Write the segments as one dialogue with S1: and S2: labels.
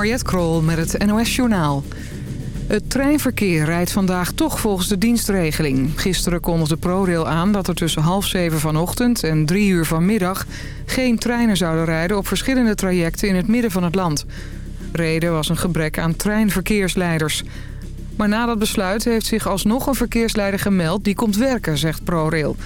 S1: Mariette Krol met het NOS Journaal. Het treinverkeer rijdt vandaag toch volgens de dienstregeling. Gisteren kondigde ProRail aan dat er tussen half zeven vanochtend en drie uur vanmiddag... geen treinen zouden rijden op verschillende trajecten in het midden van het land. Reden was een gebrek aan treinverkeersleiders. Maar na dat besluit heeft zich alsnog een verkeersleider gemeld... die komt werken, zegt ProRail.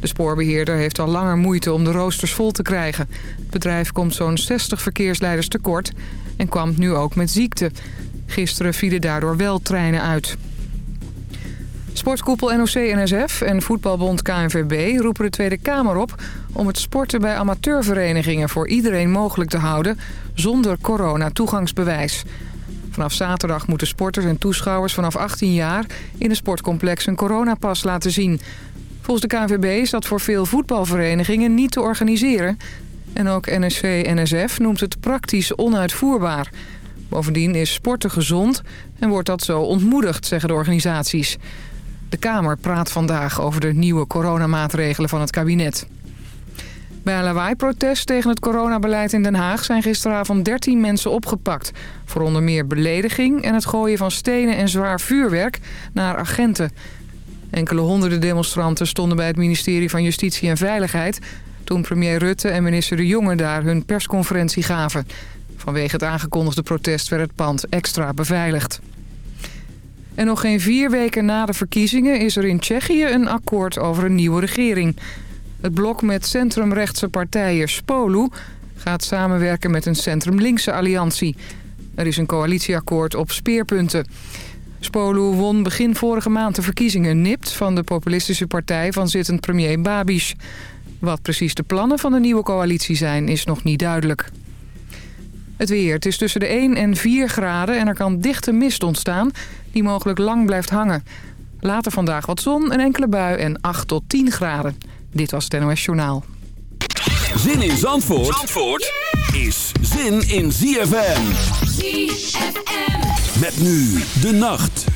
S1: De spoorbeheerder heeft al langer moeite om de roosters vol te krijgen. Het bedrijf komt zo'n 60 verkeersleiders tekort en kwam nu ook met ziekte. Gisteren vielen daardoor wel treinen uit. Sportkoepel NOC-NSF en voetbalbond KNVB roepen de Tweede Kamer op... om het sporten bij amateurverenigingen voor iedereen mogelijk te houden... zonder corona-toegangsbewijs. Vanaf zaterdag moeten sporters en toeschouwers vanaf 18 jaar... in een sportcomplex een coronapas laten zien. Volgens de KNVB is dat voor veel voetbalverenigingen niet te organiseren... En ook NSV-NSF noemt het praktisch onuitvoerbaar. Bovendien is sporten gezond en wordt dat zo ontmoedigd, zeggen de organisaties. De Kamer praat vandaag over de nieuwe coronamaatregelen van het kabinet. Bij een lawaai-protest tegen het coronabeleid in Den Haag... zijn gisteravond 13 mensen opgepakt. Voor onder meer belediging en het gooien van stenen en zwaar vuurwerk naar agenten. Enkele honderden demonstranten stonden bij het ministerie van Justitie en Veiligheid toen premier Rutte en minister De Jonge daar hun persconferentie gaven. Vanwege het aangekondigde protest werd het pand extra beveiligd. En nog geen vier weken na de verkiezingen is er in Tsjechië een akkoord over een nieuwe regering. Het blok met centrumrechtse partijen Spolu gaat samenwerken met een centrum-linkse alliantie. Er is een coalitieakkoord op speerpunten. Spolu won begin vorige maand de verkiezingen nipt van de populistische partij van zittend premier Babiš. Wat precies de plannen van de nieuwe coalitie zijn, is nog niet duidelijk. Het weer. Het is tussen de 1 en 4 graden en er kan dichte mist ontstaan... die mogelijk lang blijft hangen. Later vandaag wat zon, een enkele bui en 8 tot 10 graden. Dit was het NOS Journaal.
S2: Zin in Zandvoort, Zandvoort is zin in ZFM.
S3: ZFM.
S2: Met nu de nacht.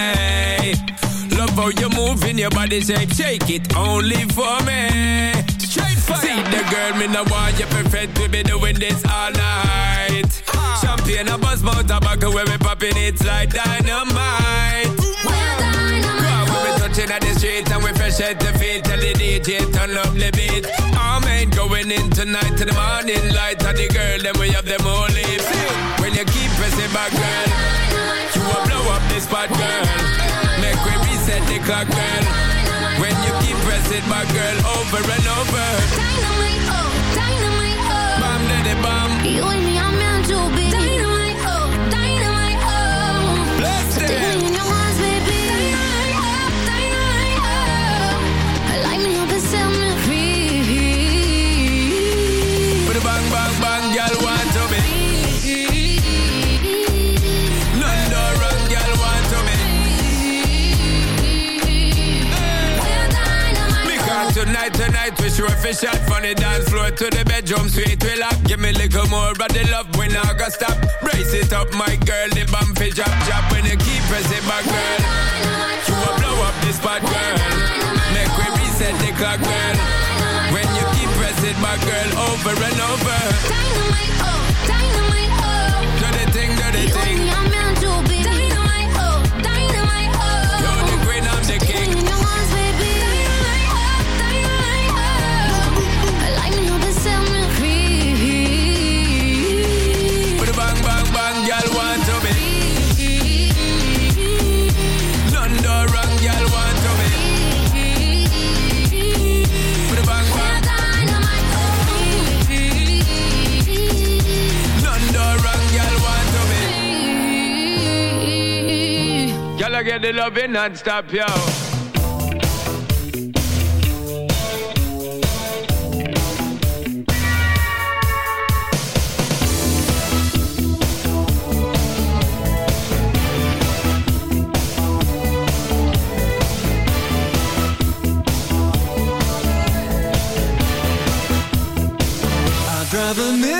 S3: love how
S4: you're moving your body shape. Shake it only for me. Straight fire. See the girl, me no want you perfect. We be doing this all night. Ah. Champagne, a buzz, mouth tobacco, where we popping it like dynamite. Well we be touching at the street and we fresh at the feet. Tell the DJ turn up the beat. All ain't going in tonight to the morning light. And the girl, then we have them all lips. When you keep pressing back, girl, you will blow up this spot, girl. Make set the clock, girl. When you keep pressing my girl over and over.
S5: Dynamite, oh, dynamite, oh.
S4: Bomb, daddy, bomb.
S5: You and me.
S4: night tonight, night. We sure fish out from the dance floor to the bedroom. Sweet we lock. Give me a little more of the love. We I gonna stop. Brace it up, my girl. The bump is drop, drop. When you keep pressing my girl. You will blow up this bad girl. Make we reset the clock, girl. When you keep pressing my girl, over and over.
S5: Dynamite, oh.
S4: clubbing non-stop, yo.
S6: Drive a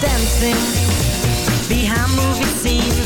S7: dancing. Behind movie scenes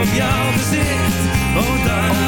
S6: Op jouw gezicht. Oh, daar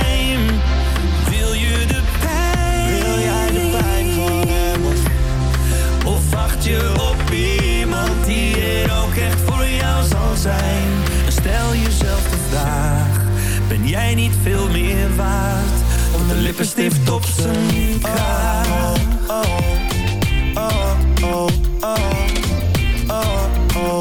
S6: op iemand die er ook echt voor jou zal zijn. Stel jezelf de vraag, ben jij niet veel meer waard? Of de lippenstift op zijn kraag.
S8: Oh, oh, oh, oh, oh,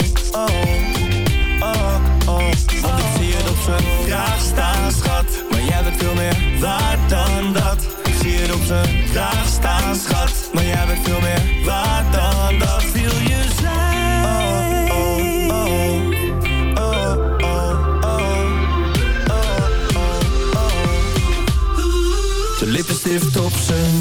S8: oh, oh, ik zie het op zijn vraag staan, schat. Maar jij bent veel meer waard dan dat. Ik zie het op zijn vraag staan, schat. Maar jij bent veel meer
S6: lippenstift op zijn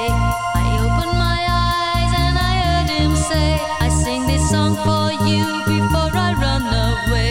S5: You before I run away.